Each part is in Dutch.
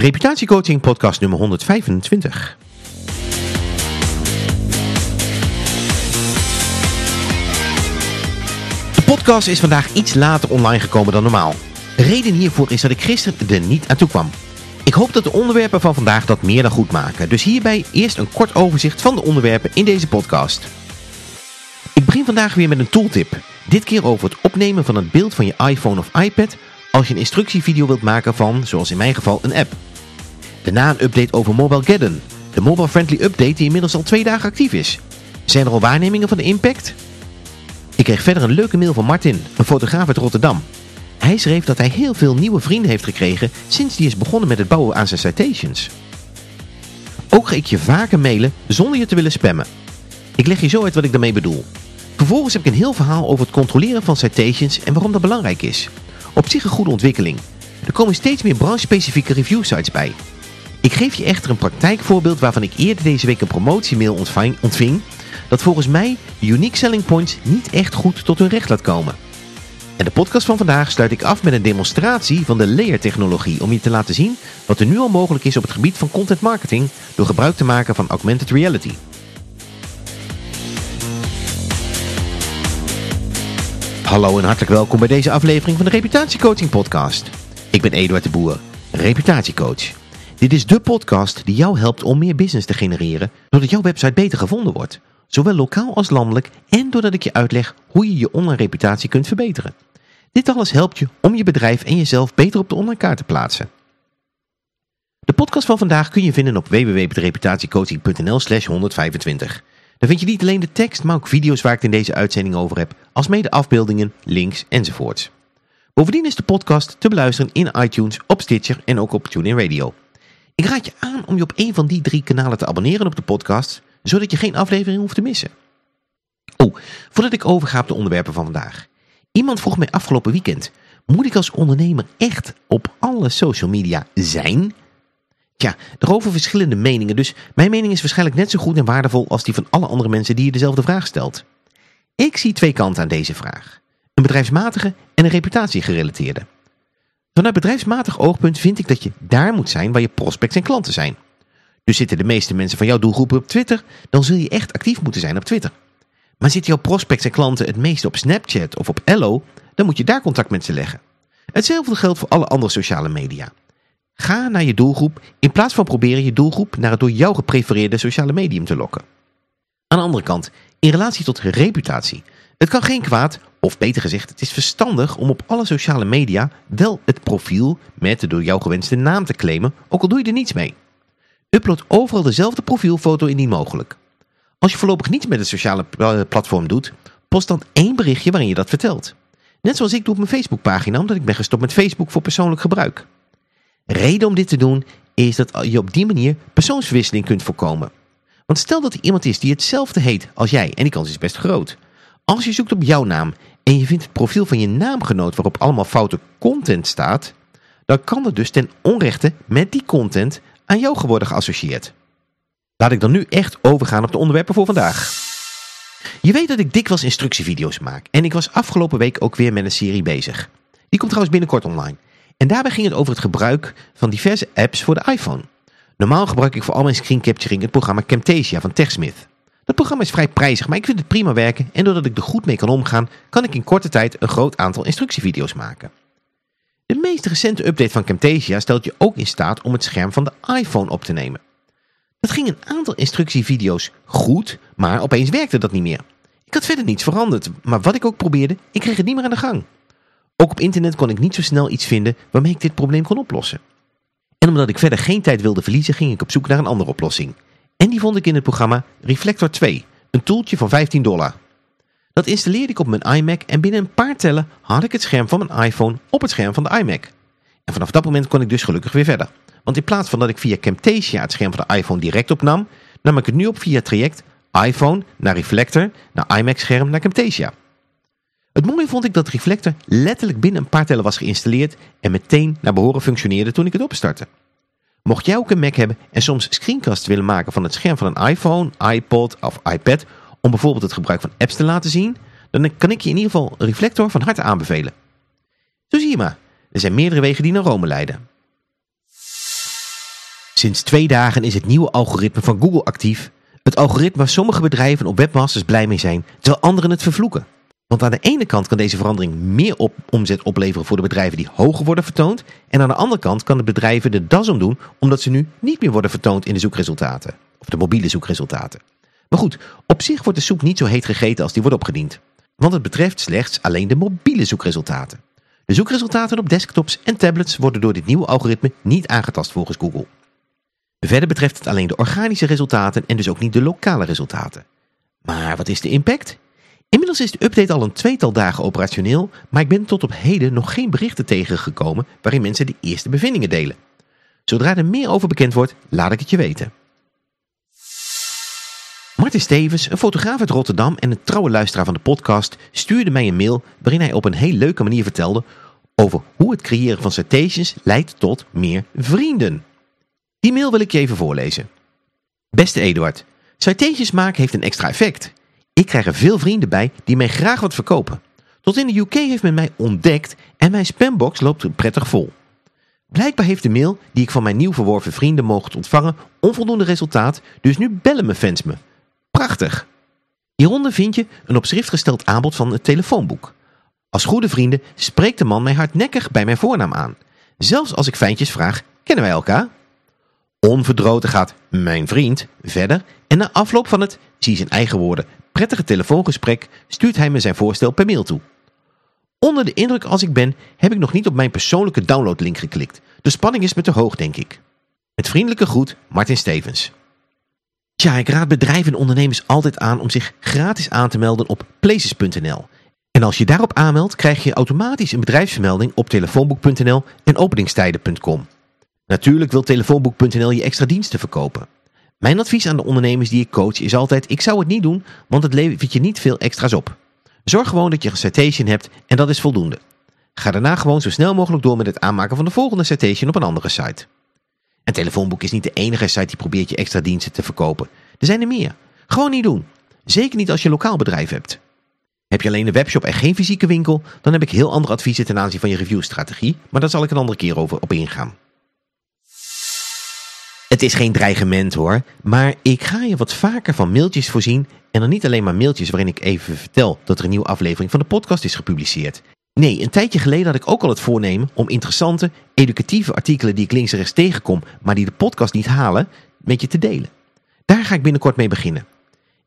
Reputatiecoaching podcast nummer 125. De podcast is vandaag iets later online gekomen dan normaal. De reden hiervoor is dat ik gisteren er niet aan toe kwam. Ik hoop dat de onderwerpen van vandaag dat meer dan goed maken. Dus hierbij eerst een kort overzicht van de onderwerpen in deze podcast. Ik begin vandaag weer met een tooltip. Dit keer over het opnemen van het beeld van je iPhone of iPad als je een instructievideo wilt maken van, zoals in mijn geval, een app. Daarna een update over Mobilegeddon, de mobile-friendly update die inmiddels al twee dagen actief is. Zijn er al waarnemingen van de impact? Ik kreeg verder een leuke mail van Martin, een fotograaf uit Rotterdam. Hij schreef dat hij heel veel nieuwe vrienden heeft gekregen sinds hij is begonnen met het bouwen aan zijn citations. Ook ga ik je vaker mailen zonder je te willen spammen. Ik leg je zo uit wat ik daarmee bedoel. Vervolgens heb ik een heel verhaal over het controleren van citations en waarom dat belangrijk is. Op zich een goede ontwikkeling. Er komen steeds meer branche-specifieke review sites bij. Ik geef je echter een praktijkvoorbeeld waarvan ik eerder deze week een promotiemail ontving dat volgens mij unique selling points niet echt goed tot hun recht laat komen. En de podcast van vandaag sluit ik af met een demonstratie van de layer technologie om je te laten zien wat er nu al mogelijk is op het gebied van content marketing door gebruik te maken van augmented reality. Hallo en hartelijk welkom bij deze aflevering van de Reputatiecoaching podcast. Ik ben Eduard de Boer, reputatiecoach. Dit is de podcast die jou helpt om meer business te genereren doordat jouw website beter gevonden wordt. Zowel lokaal als landelijk en doordat ik je uitleg hoe je je online reputatie kunt verbeteren. Dit alles helpt je om je bedrijf en jezelf beter op de online kaart te plaatsen. De podcast van vandaag kun je vinden op www.reputatiecoaching.nl slash 125. Daar vind je niet alleen de tekst, maar ook video's waar ik het in deze uitzending over heb, alsmede afbeeldingen, links enzovoorts. Bovendien is de podcast te beluisteren in iTunes, op Stitcher en ook op TuneIn Radio. Ik raad je aan om je op een van die drie kanalen te abonneren op de podcast, zodat je geen aflevering hoeft te missen. Oh, voordat ik overga op de onderwerpen van vandaag. Iemand vroeg mij afgelopen weekend, moet ik als ondernemer echt op alle social media zijn? Tja, daarover verschillende meningen, dus mijn mening is waarschijnlijk net zo goed en waardevol als die van alle andere mensen die je dezelfde vraag stelt. Ik zie twee kanten aan deze vraag. Een bedrijfsmatige en een reputatiegerelateerde. Vanuit bedrijfsmatig oogpunt vind ik dat je daar moet zijn waar je prospects en klanten zijn. Dus zitten de meeste mensen van jouw doelgroep op Twitter, dan zul je echt actief moeten zijn op Twitter. Maar zitten jouw prospects en klanten het meeste op Snapchat of op Ello, dan moet je daar contact met ze leggen. Hetzelfde geldt voor alle andere sociale media. Ga naar je doelgroep in plaats van proberen je doelgroep naar het door jou geprefereerde sociale medium te lokken. Aan de andere kant, in relatie tot reputatie. Het kan geen kwaad, of beter gezegd, het is verstandig om op alle sociale media wel het profiel met de door jou gewenste naam te claimen, ook al doe je er niets mee. Upload overal dezelfde profielfoto indien mogelijk. Als je voorlopig niets met het sociale platform doet, post dan één berichtje waarin je dat vertelt. Net zoals ik doe op mijn Facebookpagina, omdat ik ben gestopt met Facebook voor persoonlijk gebruik. Reden om dit te doen is dat je op die manier persoonsverwisseling kunt voorkomen. Want stel dat er iemand is die hetzelfde heet als jij, en die kans is best groot. Als je zoekt op jouw naam en je vindt het profiel van je naamgenoot waarop allemaal foute content staat, dan kan dat dus ten onrechte met die content aan jou worden geassocieerd. Laat ik dan nu echt overgaan op de onderwerpen voor vandaag. Je weet dat ik dikwijls instructievideo's maak en ik was afgelopen week ook weer met een serie bezig. Die komt trouwens binnenkort online. En daarbij ging het over het gebruik van diverse apps voor de iPhone. Normaal gebruik ik voor al mijn screen capturing het programma Camtasia van TechSmith. Dat programma is vrij prijzig, maar ik vind het prima werken en doordat ik er goed mee kan omgaan, kan ik in korte tijd een groot aantal instructievideo's maken. De meest recente update van Camtasia stelt je ook in staat om het scherm van de iPhone op te nemen. Dat ging een aantal instructievideo's goed, maar opeens werkte dat niet meer. Ik had verder niets veranderd, maar wat ik ook probeerde, ik kreeg het niet meer aan de gang. Ook op internet kon ik niet zo snel iets vinden waarmee ik dit probleem kon oplossen. En omdat ik verder geen tijd wilde verliezen, ging ik op zoek naar een andere oplossing. En die vond ik in het programma Reflector 2, een toeltje van 15 dollar. Dat installeerde ik op mijn iMac en binnen een paar tellen had ik het scherm van mijn iPhone op het scherm van de iMac. En vanaf dat moment kon ik dus gelukkig weer verder. Want in plaats van dat ik via Camtasia het scherm van de iPhone direct opnam, nam ik het nu op via traject iPhone naar Reflector, naar iMac scherm naar Camtasia. Het mooie vond ik dat Reflector letterlijk binnen een paar tellen was geïnstalleerd en meteen naar behoren functioneerde toen ik het opstartte. Mocht jij ook een Mac hebben en soms screencasts willen maken van het scherm van een iPhone, iPod of iPad om bijvoorbeeld het gebruik van apps te laten zien, dan kan ik je in ieder geval Reflector van harte aanbevelen. Zo zie je maar, er zijn meerdere wegen die naar Rome leiden. Sinds twee dagen is het nieuwe algoritme van Google actief. Het algoritme waar sommige bedrijven op webmasters blij mee zijn, terwijl anderen het vervloeken. Want aan de ene kant kan deze verandering meer op omzet opleveren voor de bedrijven die hoger worden vertoond. En aan de andere kant kan de bedrijven de das om doen omdat ze nu niet meer worden vertoond in de zoekresultaten. Of de mobiele zoekresultaten. Maar goed, op zich wordt de soep niet zo heet gegeten als die wordt opgediend. Want het betreft slechts alleen de mobiele zoekresultaten. De zoekresultaten op desktops en tablets worden door dit nieuwe algoritme niet aangetast volgens Google. Verder betreft het alleen de organische resultaten en dus ook niet de lokale resultaten. Maar wat is de impact? Inmiddels is de update al een tweetal dagen operationeel, maar ik ben tot op heden nog geen berichten tegengekomen waarin mensen de eerste bevindingen delen. Zodra er meer over bekend wordt, laat ik het je weten. Martin Stevens, een fotograaf uit Rotterdam en een trouwe luisteraar van de podcast, stuurde mij een mail waarin hij op een heel leuke manier vertelde over hoe het creëren van citations leidt tot meer vrienden. Die mail wil ik je even voorlezen. Beste Eduard, citations maken heeft een extra effect. Ik krijg er veel vrienden bij die mij graag wat verkopen. Tot in de UK heeft men mij ontdekt en mijn spambox loopt prettig vol. Blijkbaar heeft de mail die ik van mijn nieuw verworven vrienden mocht ontvangen onvoldoende resultaat, dus nu bellen mijn fans me. Prachtig! Hieronder vind je een op schrift gesteld aanbod van het telefoonboek. Als goede vrienden spreekt de man mij hardnekkig bij mijn voornaam aan. Zelfs als ik fijntjes vraag, kennen wij elkaar? Onverdroten gaat mijn vriend verder en na afloop van het, zie zijn eigen woorden, prettige telefoongesprek stuurt hij me zijn voorstel per mail toe. Onder de indruk als ik ben, heb ik nog niet op mijn persoonlijke downloadlink geklikt. De spanning is me te hoog, denk ik. Met vriendelijke groet, Martin Stevens. Tja, ik raad bedrijven en ondernemers altijd aan om zich gratis aan te melden op places.nl. En als je daarop aanmeldt, krijg je automatisch een bedrijfsvermelding op telefoonboek.nl en openingstijden.com. Natuurlijk wil telefoonboek.nl je extra diensten verkopen. Mijn advies aan de ondernemers die ik coach is altijd, ik zou het niet doen, want het levert je niet veel extra's op. Zorg gewoon dat je een citation hebt en dat is voldoende. Ga daarna gewoon zo snel mogelijk door met het aanmaken van de volgende citation op een andere site. En Telefoonboek is niet de enige site die probeert je extra diensten te verkopen. Er zijn er meer. Gewoon niet doen. Zeker niet als je een lokaal bedrijf hebt. Heb je alleen een webshop en geen fysieke winkel, dan heb ik heel andere adviezen ten aanzien van je reviewstrategie, maar daar zal ik een andere keer over op ingaan. Het is geen dreigement hoor, maar ik ga je wat vaker van mailtjes voorzien en dan niet alleen maar mailtjes waarin ik even vertel dat er een nieuwe aflevering van de podcast is gepubliceerd. Nee, een tijdje geleden had ik ook al het voornemen om interessante, educatieve artikelen die ik links en rechts tegenkom, maar die de podcast niet halen, met je te delen. Daar ga ik binnenkort mee beginnen.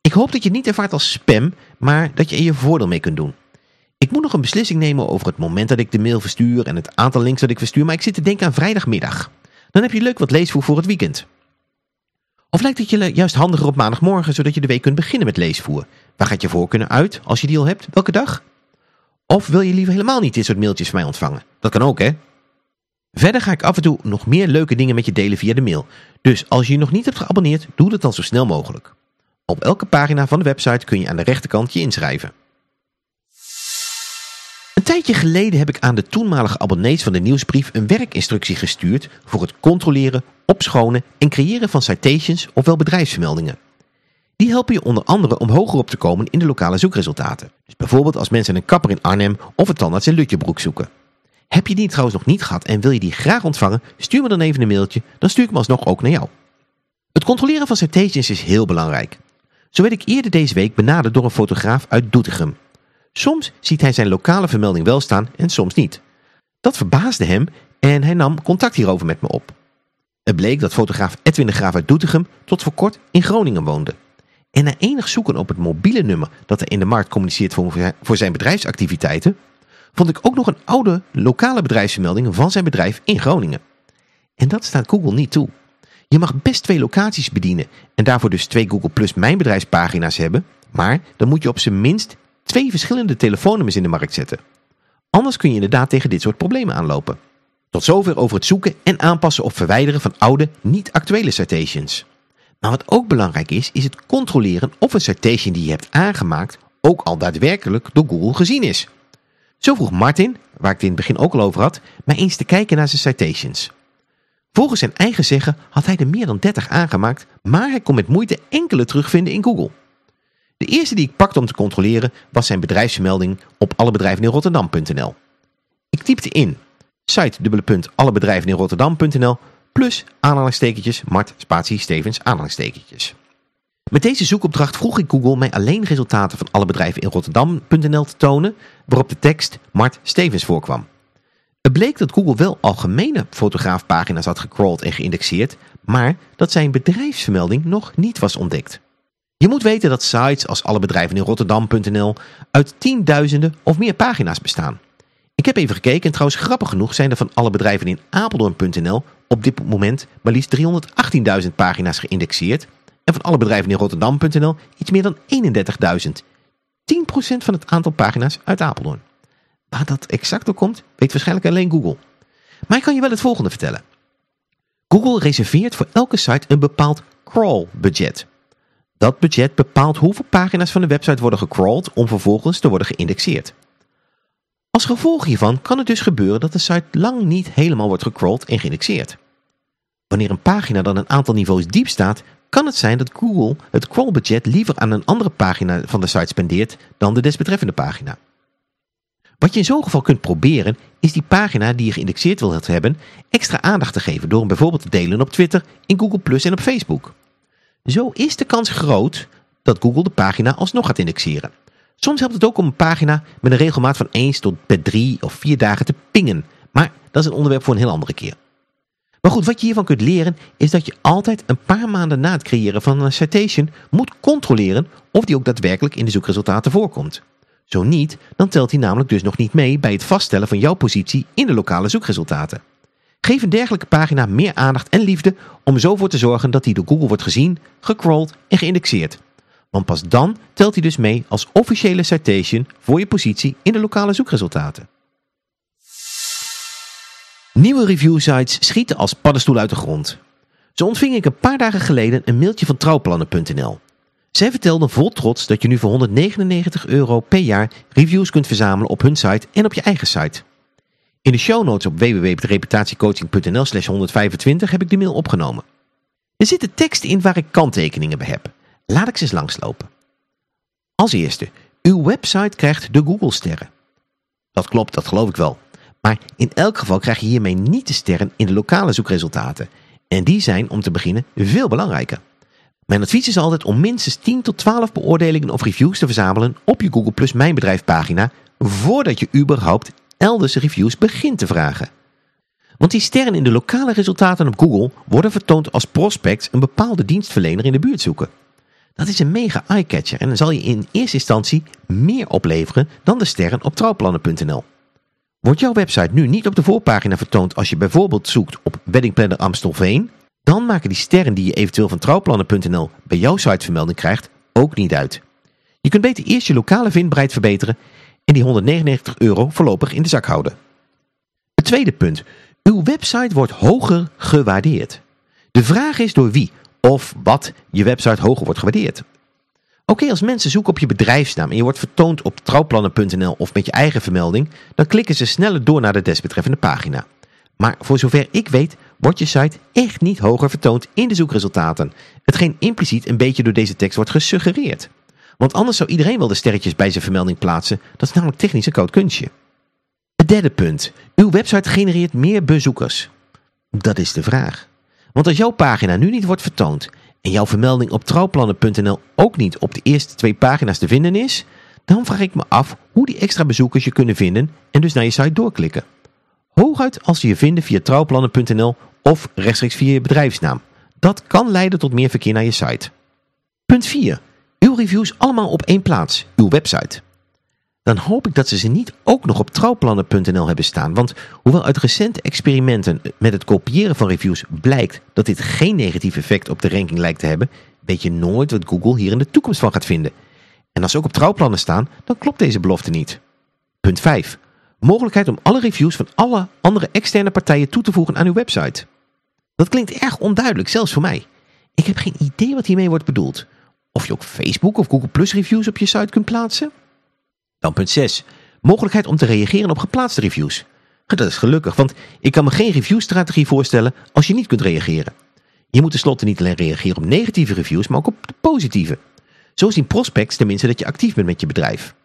Ik hoop dat je het niet ervaart als spam, maar dat je er je voordeel mee kunt doen. Ik moet nog een beslissing nemen over het moment dat ik de mail verstuur en het aantal links dat ik verstuur, maar ik zit te denken aan vrijdagmiddag. Dan heb je leuk wat leesvoer voor het weekend. Of lijkt het je juist handiger op maandagmorgen, zodat je de week kunt beginnen met leesvoer? Waar gaat je voor kunnen uit, als je die al hebt? Welke dag? Of wil je liever helemaal niet dit soort mailtjes van mij ontvangen? Dat kan ook, hè? Verder ga ik af en toe nog meer leuke dingen met je delen via de mail. Dus als je je nog niet hebt geabonneerd, doe dat dan zo snel mogelijk. Op elke pagina van de website kun je aan de rechterkant je inschrijven. Een tijdje geleden heb ik aan de toenmalige abonnees van de nieuwsbrief een werkinstructie gestuurd voor het controleren, opschonen en creëren van citations ofwel bedrijfsvermeldingen. Die helpen je onder andere om hoger op te komen in de lokale zoekresultaten. Dus bijvoorbeeld als mensen een kapper in Arnhem of een tandarts in Lutjebroek zoeken. Heb je die trouwens nog niet gehad en wil je die graag ontvangen, stuur me dan even een mailtje, dan stuur ik hem alsnog ook naar jou. Het controleren van citations is heel belangrijk. Zo werd ik eerder deze week benaderd door een fotograaf uit Doetinchem. Soms ziet hij zijn lokale vermelding wel staan en soms niet. Dat verbaasde hem en hij nam contact hierover met me op. Het bleek dat fotograaf Edwin de Graaf uit Doetinchem tot voor kort in Groningen woonde. En na enig zoeken op het mobiele nummer dat hij in de markt communiceert voor zijn bedrijfsactiviteiten, vond ik ook nog een oude lokale bedrijfsvermelding van zijn bedrijf in Groningen. En dat staat Google niet toe. Je mag best twee locaties bedienen en daarvoor dus twee Google Plus Mijn Bedrijfspagina's hebben, maar dan moet je op zijn minst twee verschillende telefoonnummers in de markt zetten. Anders kun je inderdaad tegen dit soort problemen aanlopen. Tot zover over het zoeken en aanpassen of verwijderen van oude, niet actuele citations. Maar wat ook belangrijk is, is het controleren of een citation die je hebt aangemaakt ook al daadwerkelijk door Google gezien is. Zo vroeg Martin, waar ik het in het begin ook al over had, mij eens te kijken naar zijn citations. Volgens zijn eigen zeggen had hij er meer dan 30 aangemaakt, maar hij kon met moeite enkele terugvinden in Google. De eerste die ik pakte om te controleren was zijn bedrijfsvermelding op allebedrijveninrotterdam.nl. Ik typte in site allebedrijveninrotterdam.nl plus aanhalingstekentjes Mart spatie Stevens aanhalingstekentjes. Met deze zoekopdracht vroeg ik Google mij alleen resultaten van alle bedrijven in Rotterdam.nl te tonen waarop de tekst Mart Stevens voorkwam. Het bleek dat Google wel algemene fotograafpagina's had gecrawled en geïndexeerd, maar dat zijn bedrijfsvermelding nog niet was ontdekt. Je moet weten dat sites als alle bedrijven in Rotterdam.nl uit tienduizenden of meer pagina's bestaan. Ik heb even gekeken en trouwens grappig genoeg zijn er van alle bedrijven in Apeldoorn.nl op dit moment maar liefst 318.000 pagina's geïndexeerd en van alle bedrijven in Rotterdam.nl iets meer dan 31.000. 10% van het aantal pagina's uit Apeldoorn. Waar dat exact door komt, weet waarschijnlijk alleen Google. Maar ik kan je wel het volgende vertellen. Google reserveert voor elke site een bepaald crawl budget. Dat budget bepaalt hoeveel pagina's van de website worden gecrawled om vervolgens te worden geïndexeerd. Als gevolg hiervan kan het dus gebeuren dat de site lang niet helemaal wordt gecrawled en geïndexeerd. Wanneer een pagina dan een aantal niveaus diep staat, kan het zijn dat Google het crawlbudget liever aan een andere pagina van de site spendeert dan de desbetreffende pagina. Wat je in zo'n geval kunt proberen, is die pagina die je geïndexeerd wilt hebben, extra aandacht te geven door hem bijvoorbeeld te delen op Twitter, in Google Plus en op Facebook. Zo is de kans groot dat Google de pagina alsnog gaat indexeren. Soms helpt het ook om een pagina met een regelmaat van 1 tot per 3 of 4 dagen te pingen, maar dat is een onderwerp voor een heel andere keer. Maar goed, wat je hiervan kunt leren is dat je altijd een paar maanden na het creëren van een citation moet controleren of die ook daadwerkelijk in de zoekresultaten voorkomt. Zo niet, dan telt hij namelijk dus nog niet mee bij het vaststellen van jouw positie in de lokale zoekresultaten. Geef een dergelijke pagina meer aandacht en liefde om zo voor te zorgen dat hij door Google wordt gezien, gecrawled en geïndexeerd. Want pas dan telt hij dus mee als officiële citation voor je positie in de lokale zoekresultaten. Nieuwe review sites schieten als paddenstoel uit de grond. Zo ontving ik een paar dagen geleden een mailtje van trouwplannen.nl. Zij vertelden vol trots dat je nu voor 199 euro per jaar reviews kunt verzamelen op hun site en op je eigen site. In de show notes op www.reputatiecoaching.nl slash 125 heb ik de mail opgenomen. Er zitten teksten in waar ik kanttekeningen bij heb. Laat ik ze eens langslopen. Als eerste, uw website krijgt de Google sterren. Dat klopt, dat geloof ik wel. Maar in elk geval krijg je hiermee niet de sterren in de lokale zoekresultaten. En die zijn, om te beginnen, veel belangrijker. Mijn advies is altijd om minstens 10 tot 12 beoordelingen of reviews te verzamelen op je Google Plus Mijn Bedrijf pagina voordat je überhaupt elders reviews begint te vragen. Want die sterren in de lokale resultaten op Google worden vertoond als prospects een bepaalde dienstverlener in de buurt zoeken. Dat is een mega eyecatcher en zal je in eerste instantie meer opleveren dan de sterren op trouwplannen.nl. Wordt jouw website nu niet op de voorpagina vertoond als je bijvoorbeeld zoekt op Weddingplanner Amstelveen, dan maken die sterren die je eventueel van trouwplannen.nl bij jouw sitevermelding krijgt ook niet uit. Je kunt beter eerst je lokale vindbaarheid verbeteren en die 199 euro voorlopig in de zak houden. Het tweede punt. Uw website wordt hoger gewaardeerd. De vraag is door wie of wat je website hoger wordt gewaardeerd. Oké, als mensen zoeken op je bedrijfsnaam en je wordt vertoond op trouwplannen.nl of met je eigen vermelding, dan klikken ze sneller door naar de desbetreffende pagina. Maar voor zover ik weet, wordt je site echt niet hoger vertoond in de zoekresultaten. Hetgeen impliciet een beetje door deze tekst wordt gesuggereerd. Want anders zou iedereen wel de sterretjes bij zijn vermelding plaatsen. Dat is namelijk technisch een koud kunstje. Het derde punt. Uw website genereert meer bezoekers. Dat is de vraag. Want als jouw pagina nu niet wordt vertoond en jouw vermelding op trouwplannen.nl ook niet op de eerste twee pagina's te vinden is, dan vraag ik me af hoe die extra bezoekers je kunnen vinden en dus naar je site doorklikken. Hooguit als ze je vinden via trouwplannen.nl of rechtstreeks via je bedrijfsnaam. Dat kan leiden tot meer verkeer naar je site. Punt 4. Uw reviews allemaal op één plaats, uw website. Dan hoop ik dat ze ze niet ook nog op trouwplannen.nl hebben staan. Want hoewel uit recente experimenten met het kopiëren van reviews blijkt dat dit geen negatief effect op de ranking lijkt te hebben, weet je nooit wat Google hier in de toekomst van gaat vinden. En als ze ook op trouwplannen staan, dan klopt deze belofte niet. Punt 5. Mogelijkheid om alle reviews van alle andere externe partijen toe te voegen aan uw website. Dat klinkt erg onduidelijk, zelfs voor mij. Ik heb geen idee wat hiermee wordt bedoeld. Of je ook Facebook of Google Plus reviews op je site kunt plaatsen? Dan punt 6. Mogelijkheid om te reageren op geplaatste reviews. Dat is gelukkig, want ik kan me geen reviewstrategie voorstellen als je niet kunt reageren. Je moet tenslotte niet alleen reageren op negatieve reviews, maar ook op de positieve. Zo zien prospects tenminste dat je actief bent met je bedrijf.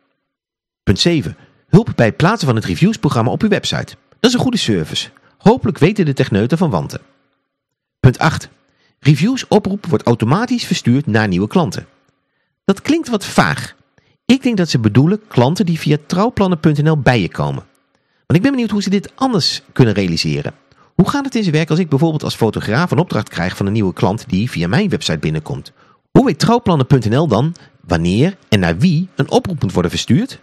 Punt 7. Hulp bij het plaatsen van het reviewsprogramma op uw website. Dat is een goede service. Hopelijk weten de techneuten van wanten. Punt 8. Reviews oproep wordt automatisch verstuurd naar nieuwe klanten. Dat klinkt wat vaag. Ik denk dat ze bedoelen klanten die via trouwplannen.nl bij je komen. Want ik ben benieuwd hoe ze dit anders kunnen realiseren. Hoe gaat het in zijn werk als ik bijvoorbeeld als fotograaf een opdracht krijg van een nieuwe klant die via mijn website binnenkomt? Hoe weet trouwplannen.nl dan wanneer en naar wie een oproep moet worden verstuurd?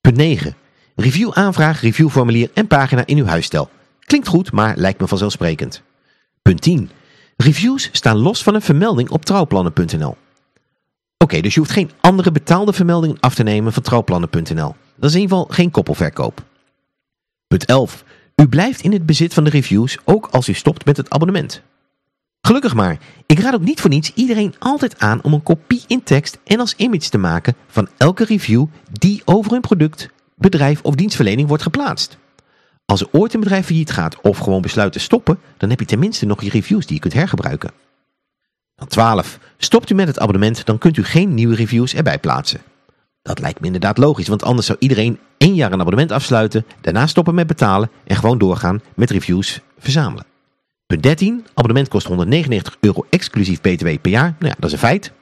Punt 9. Review aanvraag, reviewformulier en pagina in uw huisstijl. Klinkt goed, maar lijkt me vanzelfsprekend. Punt 10. Reviews staan los van een vermelding op trouwplannen.nl. Oké, dus je hoeft geen andere betaalde vermeldingen af te nemen van trouwplannen.nl. Dat is in ieder geval geen koppelverkoop. Punt 11. U blijft in het bezit van de reviews ook als u stopt met het abonnement. Gelukkig maar, ik raad ook niet voor niets iedereen altijd aan om een kopie in tekst en als image te maken van elke review die over hun product, bedrijf of dienstverlening wordt geplaatst. Als er ooit een bedrijf failliet gaat of gewoon besluit te stoppen, dan heb je tenminste nog je reviews die je kunt hergebruiken. Dan 12. Stopt u met het abonnement, dan kunt u geen nieuwe reviews erbij plaatsen. Dat lijkt me inderdaad logisch, want anders zou iedereen één jaar een abonnement afsluiten, daarna stoppen met betalen en gewoon doorgaan met reviews verzamelen. Punt 13. Abonnement kost 199 euro exclusief btw per jaar. Nou ja, dat is een feit.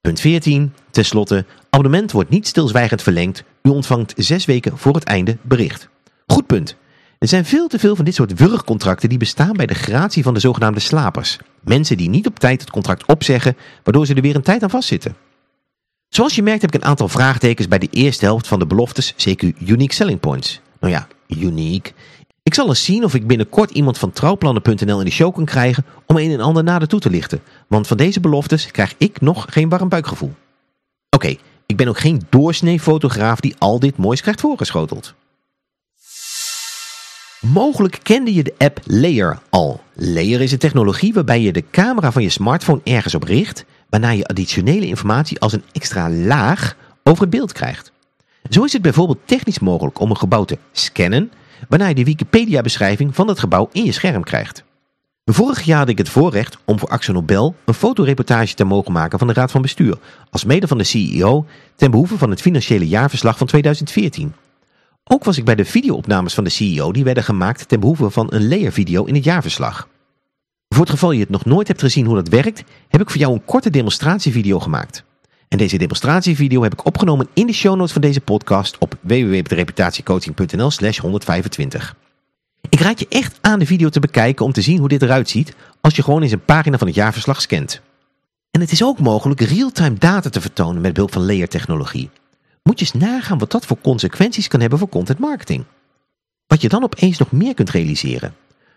Punt 14. Ten slotte, abonnement wordt niet stilzwijgend verlengd. U ontvangt zes weken voor het einde bericht. Goed punt. Er zijn veel te veel van dit soort wurgcontracten die bestaan bij de gratie van de zogenaamde slapers. Mensen die niet op tijd het contract opzeggen, waardoor ze er weer een tijd aan vastzitten. Zoals je merkt heb ik een aantal vraagtekens bij de eerste helft van de beloftes, CQ Unique Selling Points. Nou ja, unique. Ik zal eens zien of ik binnenkort iemand van trouwplannen.nl in de show kan krijgen om een en ander nader toe te lichten. Want van deze beloftes krijg ik nog geen warm buikgevoel. Oké, ik ben ook geen doorsnee fotograaf die al dit moois krijgt voorgeschoteld. Mogelijk kende je de app Layer al. Layer is een technologie waarbij je de camera van je smartphone ergens op richt, waarna je additionele informatie als een extra laag over het beeld krijgt. Zo is het bijvoorbeeld technisch mogelijk om een gebouw te scannen, waarna je de Wikipedia beschrijving van het gebouw in je scherm krijgt. Vorig jaar had ik het voorrecht om voor Axel Nobel een fotoreportage te mogen maken van de Raad van Bestuur, als mede van de CEO ten behoeve van het financiële jaarverslag van 2014. Ook was ik bij de videoopnames van de CEO die werden gemaakt ten behoeve van een layer-video in het jaarverslag. Voor het geval je het nog nooit hebt gezien hoe dat werkt, heb ik voor jou een korte demonstratievideo gemaakt. En deze demonstratievideo heb ik opgenomen in de show notes van deze podcast op www.reputatiecoaching.nl slash 125. Ik raad je echt aan de video te bekijken om te zien hoe dit eruit ziet als je gewoon eens een pagina van het jaarverslag scant. En het is ook mogelijk real-time data te vertonen met behulp van layer technologie. Moet je eens nagaan wat dat voor consequenties kan hebben voor content marketing. Wat je dan opeens nog meer kunt realiseren.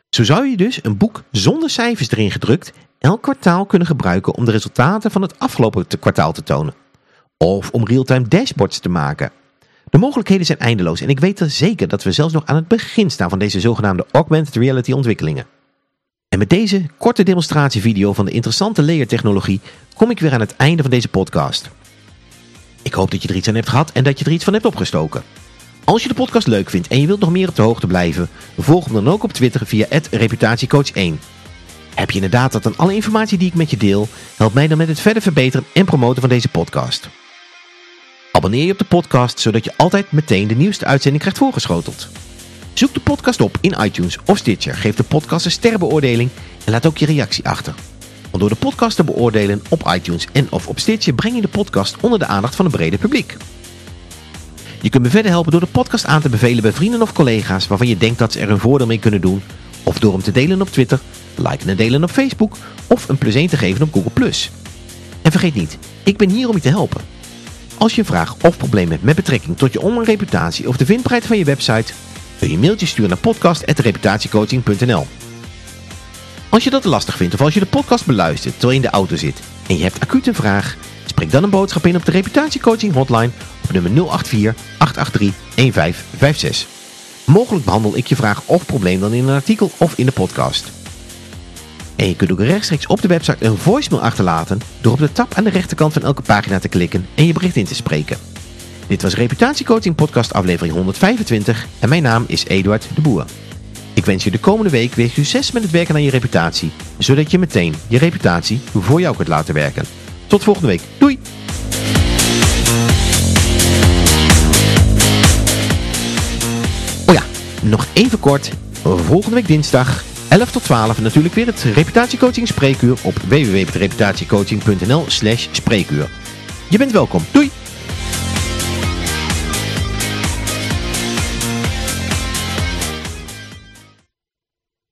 Zo zou je dus een boek zonder cijfers erin gedrukt elk kwartaal kunnen gebruiken om de resultaten van het afgelopen kwartaal te tonen. Of om real-time dashboards te maken. De mogelijkheden zijn eindeloos en ik weet er zeker dat we zelfs nog aan het begin staan van deze zogenaamde augmented reality ontwikkelingen. En met deze korte demonstratievideo van de interessante layer technologie kom ik weer aan het einde van deze podcast. Ik hoop dat je er iets aan hebt gehad en dat je er iets van hebt opgestoken. Als je de podcast leuk vindt en je wilt nog meer op de hoogte blijven, volg me dan ook op Twitter via reputatiecoach1. Heb je inderdaad dat aan alle informatie die ik met je deel, help mij dan met het verder verbeteren en promoten van deze podcast. Abonneer je op de podcast, zodat je altijd meteen de nieuwste uitzending krijgt voorgeschoteld. Zoek de podcast op in iTunes of Stitcher, geef de podcast een sterrenbeoordeling en laat ook je reactie achter. Door de podcast te beoordelen op iTunes en of op Stitcher breng je de podcast onder de aandacht van een brede publiek. Je kunt me verder helpen door de podcast aan te bevelen bij vrienden of collega's waarvan je denkt dat ze er een voordeel mee kunnen doen. Of door hem te delen op Twitter, liken en delen op Facebook of een plus 1 te geven op Google+. En vergeet niet, ik ben hier om je te helpen. Als je een vraag of probleem hebt met betrekking tot je online reputatie of de vindbaarheid van je website, kun je een mailtje sturen naar podcast.reputatiecoaching.nl Als je dat lastig vindt of als je de podcast beluistert terwijl je in de auto zit en je hebt acuut een vraag, spreek dan een boodschap in op de reputatiecoaching hotline op nummer 084 883 1556. Mogelijk behandel ik je vraag of probleem dan in een artikel of in de podcast. En je kunt ook rechtstreeks op de website een voicemail achterlaten door op de tab aan de rechterkant van elke pagina te klikken en je bericht in te spreken. Dit was Reputatiecoaching podcast aflevering 125 en mijn naam is Eduard de Boer. Ik wens je de komende week weer succes met het werken aan je reputatie, zodat je meteen je reputatie voor jou kunt laten werken. Tot volgende week. Doei! Oh ja, nog even kort. Volgende week dinsdag 11 tot 12 natuurlijk weer het reputatiecoaching spreekuur op www.reputatiecoaching.nl slash spreekuur. Je bent welkom. Doei!